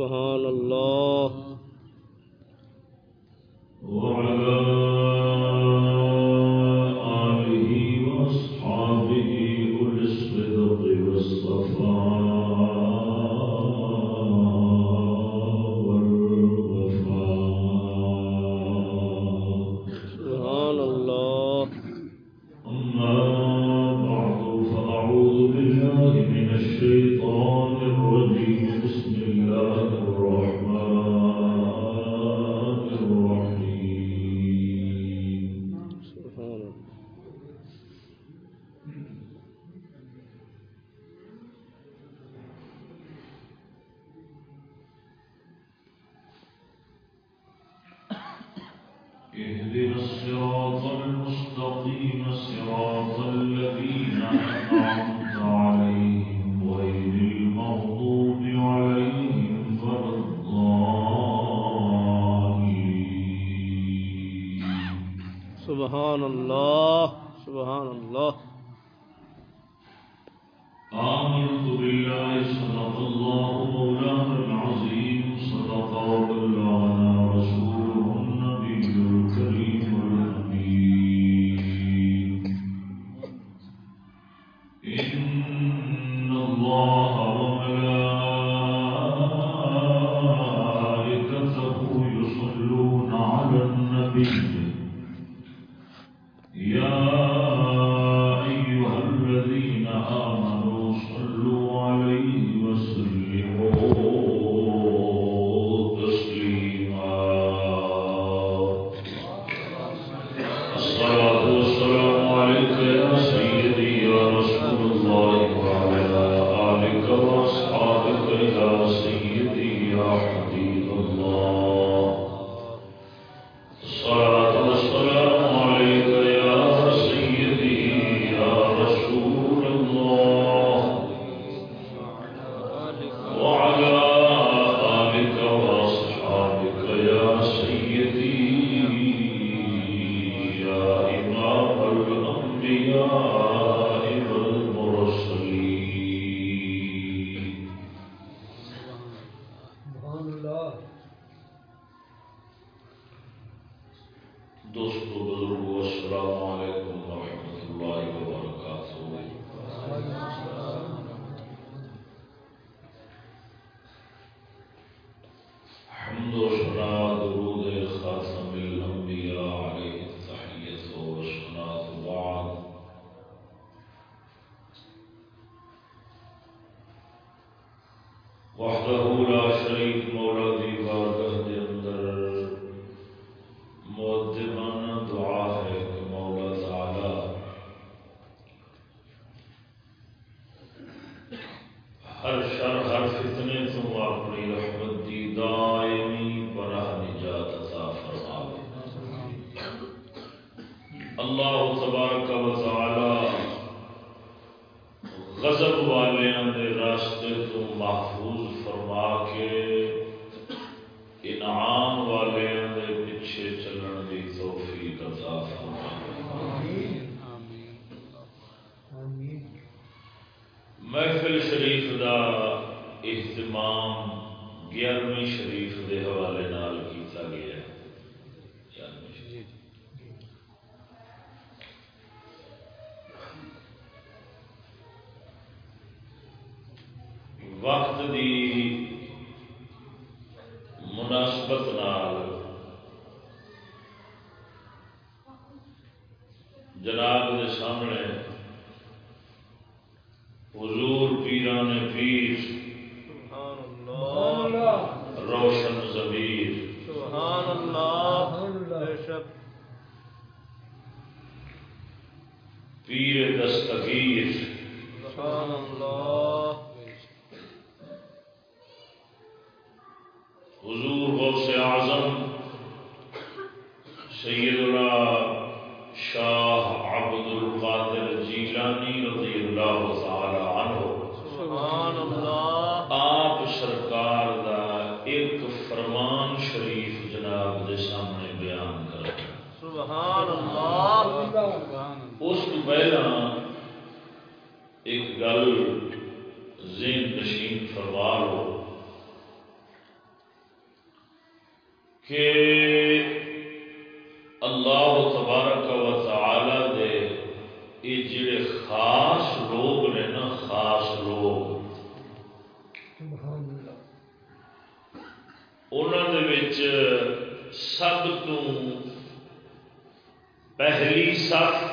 سبحان اللہ اهدنا المستقيم صراط الذين أنعمت آمين شریف مولا شریف کے حوالے نال کیتا گیا وقت دی حضور غوث اعظم سیدنا شاہ عبد القادر جیلانی رضی اللہ تعالی عنہ۔ سبحان اللہ۔ آپ سرکار دا ایک فرمان شریف جناب دے سامنے بیان کر سبحان اللہ۔ اس تو پہلا ایک گل ذہن نشین فرما کہ اللہ تبارک و تعالی دے یہ جڑے خاص لوگ نے نا خاص لوگ۔ انہوں وچ سب تو پہلی صف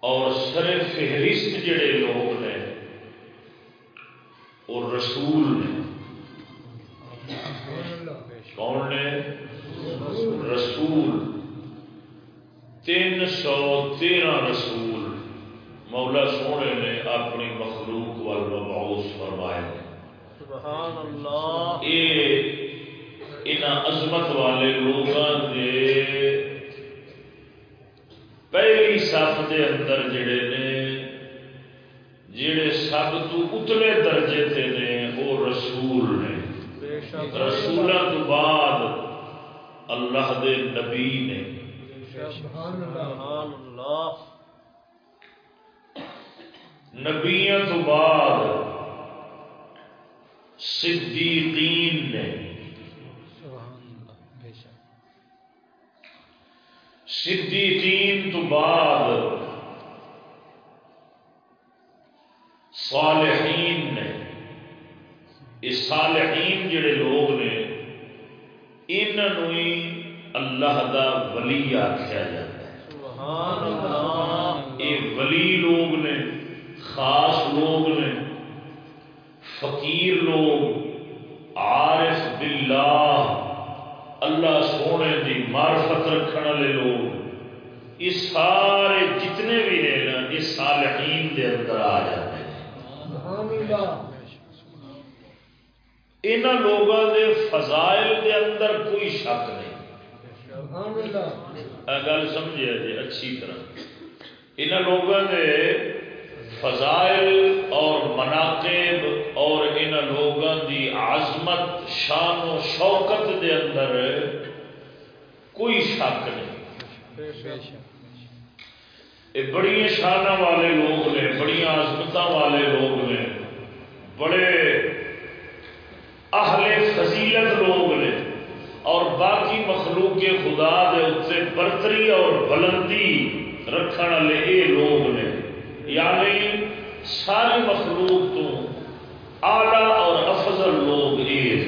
اور سر فہرست جڑے لوگ نے وہ رسول نے۔ سو تیرہ رسول مولا سونے نے اپنی مخلوق وال مبعوث فرمائے سبحان اللہ۔ یہ ان عظمت والے لوگوں کے پہلی صف دے اندر جڑے نے جڑے سب تو اتلے درجے تے نے وہ رسول نے۔ رسولوں تو بعد اللہ دے نبی نے۔ سبحان تو بعد صدیقین نے صدیقین تو بعد صالحین نے یہ صالحین جڑے لوگ نے انہوں ہی اللہ دا ولی آخیا جاتا ہے۔ سبحان اللہ۔ یہ ولی لوگ نے خاص لوگ نے فقیر لوگ عارف باللہ اللہ سونے دی معرفت رکھنے والے لوگ یہ سارے جتنے بھی ہیں نا یہ صالحین دے اندر آ جاتے ہیں۔ ان لوگوں دے فضائل دے اندر کوئی شک نہیں۔ گل سمجھے جی اچھی طرح۔ ان لوگوں دے فضائل اور مناقب اور ان لوگوں دی عظمت، شان و شوکت دے اندر کوئی شک نہیں۔ یہ بڑی شانہ والے لوگ نے، بڑی عظمت والے لوگ نے، بڑے اہل فضیلت لوگ نے باقی مخلوق کے خدا دے اتنے برتری اور بلندی رکھنے والے یہ لوگ نے۔ یعنی ساری مخلوق تو اعلی اور افضل لوگ یہ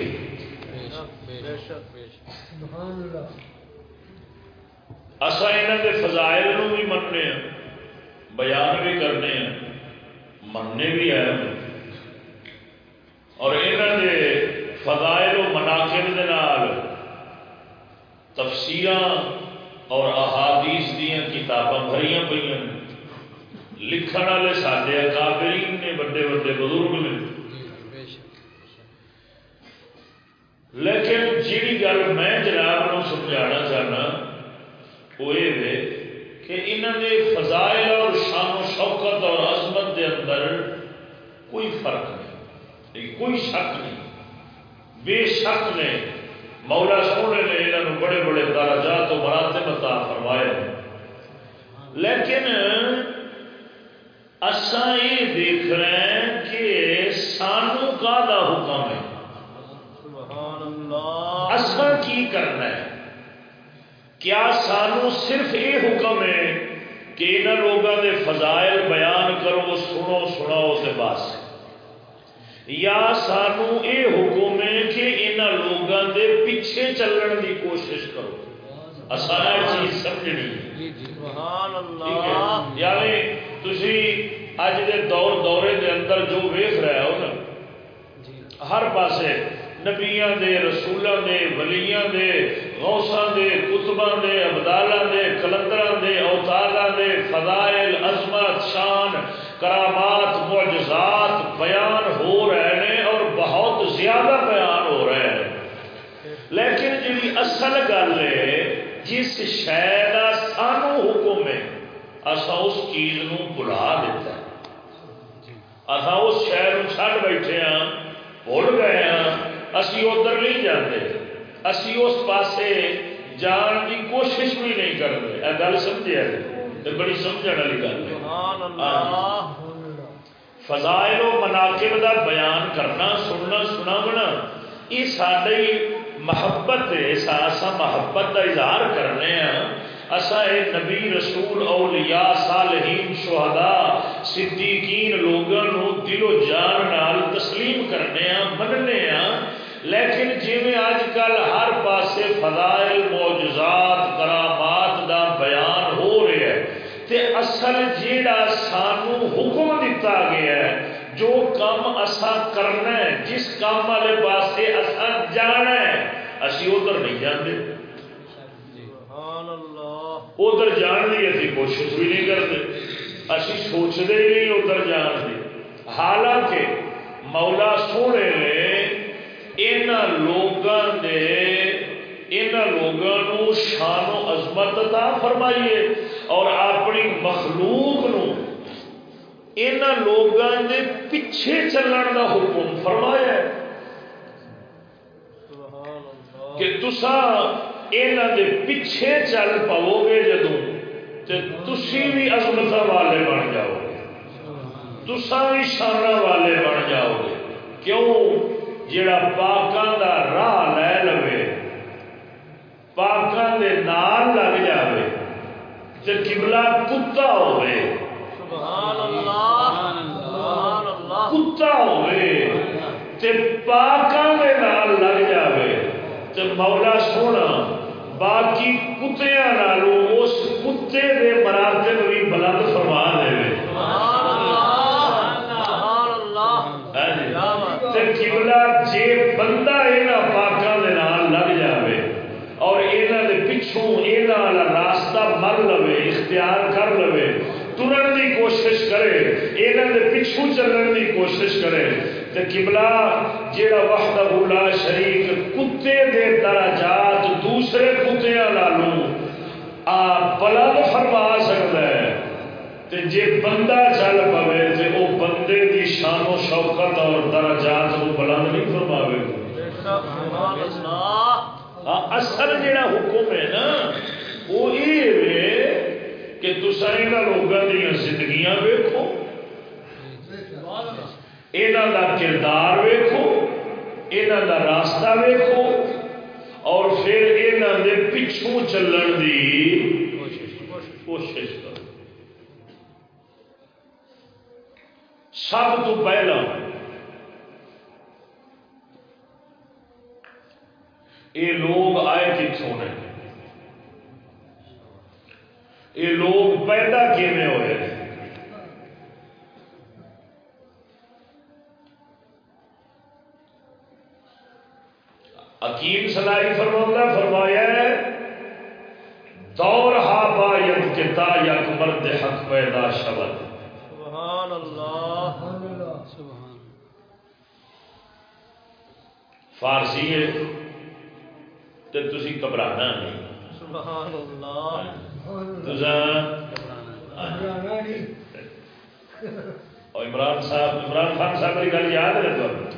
اصا یہاں کے فضائل نو بھی مننے ہیں بیان بھی کرنے ہیں مننے بھی ہیں اور یہاں کے فضائل و مناقب دے اور احادیث دیا کتاباں بھریاں پہ لکھن والے سارے اکابرین نے بڑے بڑے بزرگ نے۔ لیکن جیڑی گل میں جناب نو سمجھانا چاہنا، وہ یہ کہ انہوں نے فضائل اور شان و شوکت اور عظمت دے اندر کوئی فرق نہیں، کوئی شک نہیں۔ بے شک نے مولا سونے نے انہوں بڑے بڑے درجات و مراتب عطا فرمائے۔ لیکن اسا یہ دیکھ رہے ہیں کہ سانو کا دا حکم ہے؟ سبحان اللہ اسا کی کرنا ہے؟ کیا سانو صرف یہ حکم ہے کہ ان لوگوں کے فضائل بیان کرو سنو سناؤ سے بس۔ یا سانو یہ حکم ہے کہ ان لوگوں کے پیچھے چلن کی کوشش کرو۔ اصل چیز سمجھنی سبحان ٹھیک ہے۔ اللہ یعنی تھی اج دے دور دورے دے اندر جو ویخ رہے ہو نا ہر پاسے نبیاں دے رسولوں دے، ولیاں دے، غوثاں دے کتباں دے، ابدالاں دے، کلندراں دے اوتاراں دے، فضائل، عظمت، شان، کرامات، معجزات بیان ہو رہے ہیں اور بہت زیادہ بیان ہو رہے ہیں۔ لیکن جی اصل گل ہے، جس شہ کا سانو حکم ہے اصا اس چیز نو بلا دیتا ہے۔ اصا اس شہر چڑ بیٹھے ہاں بھول گئے ہاں اسی ادھر نہیں جاتے۔ اسی اس پاسے جان کی کوشش بھی نہیں کرتے۔ یہ گل سمجھے تو بڑی سمجھنے والی گل ہے۔ سبحان اللہ۔ فضائل و مناقب دا بیان کرنا سننا سناونا یہ ساری محبت ہے۔ اسا محبت کا اظہار کرنے ہیں اسا اے نبی رسول اولیاء صالحین شہداء صدیقین لوگوں دل و جان نال تسلیم کرنے ہیں مننے ہیں لیکن جویں اج کل ہر پاسے فضائل معجزات کرامات دا بیان ہو رہا ہے تے اصل جیڑا سانو حکم دیتا گیا ہے جو کام اسا کرنا ہے جس کام والے پاسے اسا جانا ہے اسی ادھر نہیں اللہ۔ ادھر جان کی اسی کوشش بھی نہیں کرتے۔ اسی سوچتے ہی نہیں ادھر جان کی حالانکہ مولا سونے نے یہاں لوگوں دے یہاں لوگوں شان و عظمت عطا فرمائیے اور اپنی مخلوق دے پیچھے چلن کا حکم فرمایا ہے سبحان اللہ کہ تسا یہاں دے پیچھے چل پاؤ گے جدو تے تسی بھی عظمت والے بن جاؤ گے تسا بھی شانہ والے بن جاؤ گے کیوں جڑا پاکاں دا راہ لے لوے پاکاں دے نال لگ جاوے تے قبلہ کتا ہوئے سبحان اللہ سبحان اللہ کتا ہوئے تے پاکاں دے نال لگ جاوے۔ تے مولا سونا باقی کتیاں نالوں اس کتے دے مراتب بھی بلند فرما دے سبحان اللہ سبحان اللہ تے قبلہ جے بندہ یہاں پاکاں دے نال لگ جاوے اور یہاں دے پچھوں یہاں والا راستہ مر لوے اختیار کر لوے ترن دی کوشش کرے یہاں دے پچھوں چلن دی کوشش کرے تے قبلہ جیڑا وحدہ لا شریک کتے دے درجات دوسرے کتیاں نالوں آ بلند فرما سکتا ہے تے جے بندہ چل پوے تے او بندے دی شان و شوکت اور درجات کو بلند نہیں فرماوے۔ گا اصل جڑا حکم ہے نا، وہ یہ ہے کہ تسا یہاں لوگوں دیا زندگیاں ویکھو یہاں دا کردار ویکھو یہاں دا راستہ ویکھو، اور پھر یہاں دے پچھوں چلن دی کوشش۔ کرو سب تو پہلا۔ یہ لوگ آئے کتوں نے یہ لوگ پیدا کیویں ہوئے؟ حکیم سلائی فرماتا فرمایا ہے، دور ہا با ید کتا یک مرد حق پیدا شبد سبحان اللہ۔ فارسی ہے تو گھبرانا نہیں۔ سبحان اللہ۔ اور عمران صاحب عمران خان صاحب کی گل یاد ہے تو۔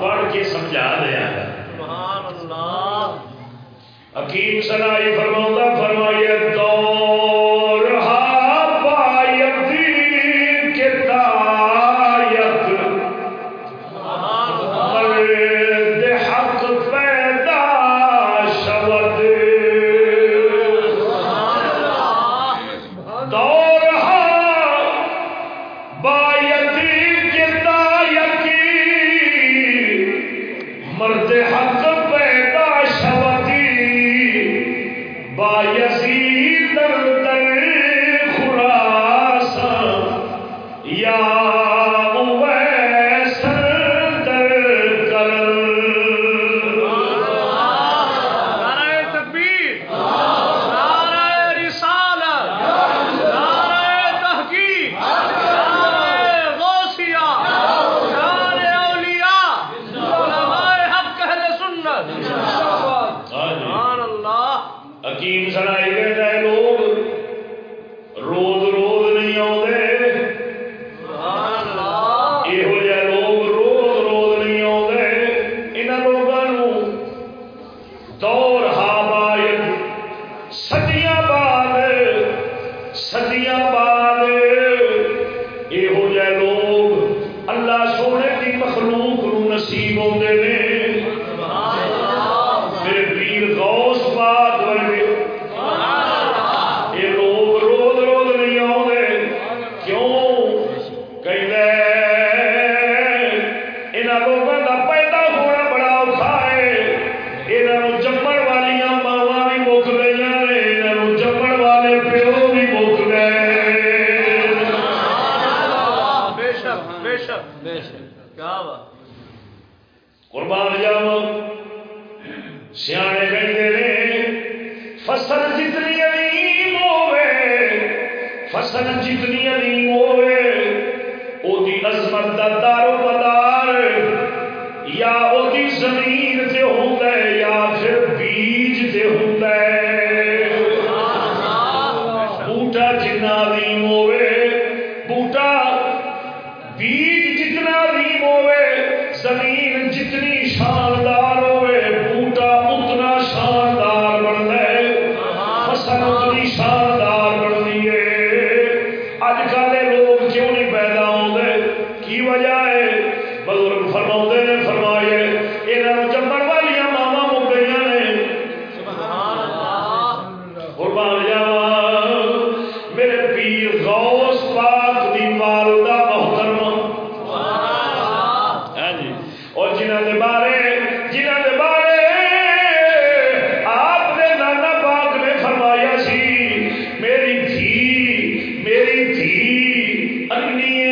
پڑھ کے سمجھا دیا ہے سبحان اللہ۔ حکیم سنائی فرما جتنا عظیم بوٹا بیج جتنا عظیم ہوئے زمین اگنی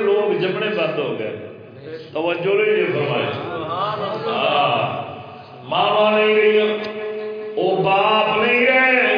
لوگ جمنے بند ہو گئے۔ توجہ نہیں فرمائی ہاں۔ ماں نہیں گئی وہ باپ نہیں گئے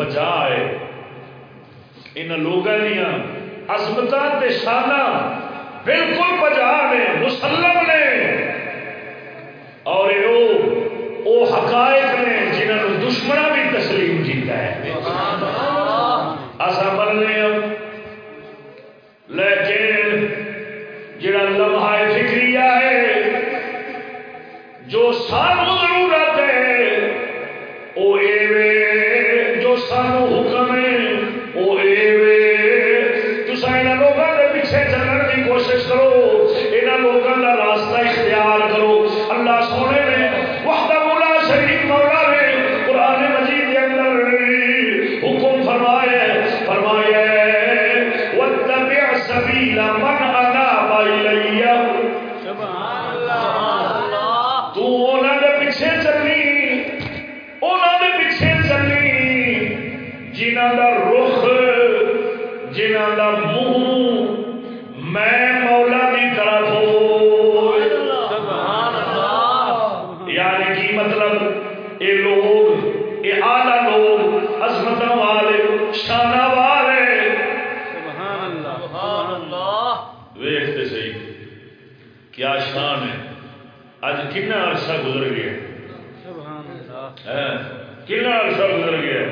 بچا ہے ان لوگوں دیا عظمت شانہ بالکل بجا نے مسلم لوگوں کا کیا شان ہے۔ اج کنا عرصہ گزر گیا کنا عرصہ گزر گیا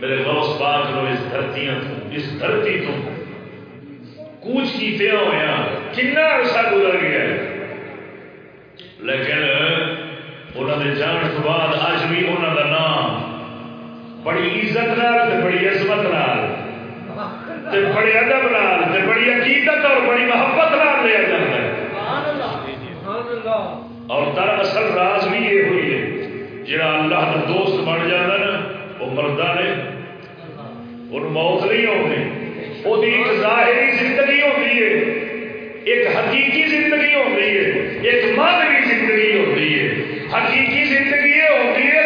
میرے غوث پاک نو اس دھرتیاں تو اس دھرتی تو کوچ کیتے ہویا کنا عرصہ گزر گیا لیکن انہوں نے جان تو بعد اج بھی انہوں کا نام بڑی عزت نال بڑی عظمت نال بڑے ادب نال بڑی عقیدت اور بڑی محبت نال لیا جاتا ہے۔ اور دراصل راز بھی یہ ہوئی ہے، جڑا اللہ کا دوست بن جانا نا، وہ مردہ نے۔ ان موت نہیں ہوتی وہ ایک ظاہری زندگی ہوتی ہے، ایک حقیقی زندگی ہوتی ہے، ایک مانوی زندگی ہوتی ہے۔ حقیقی زندگی یہ ہوتی ہے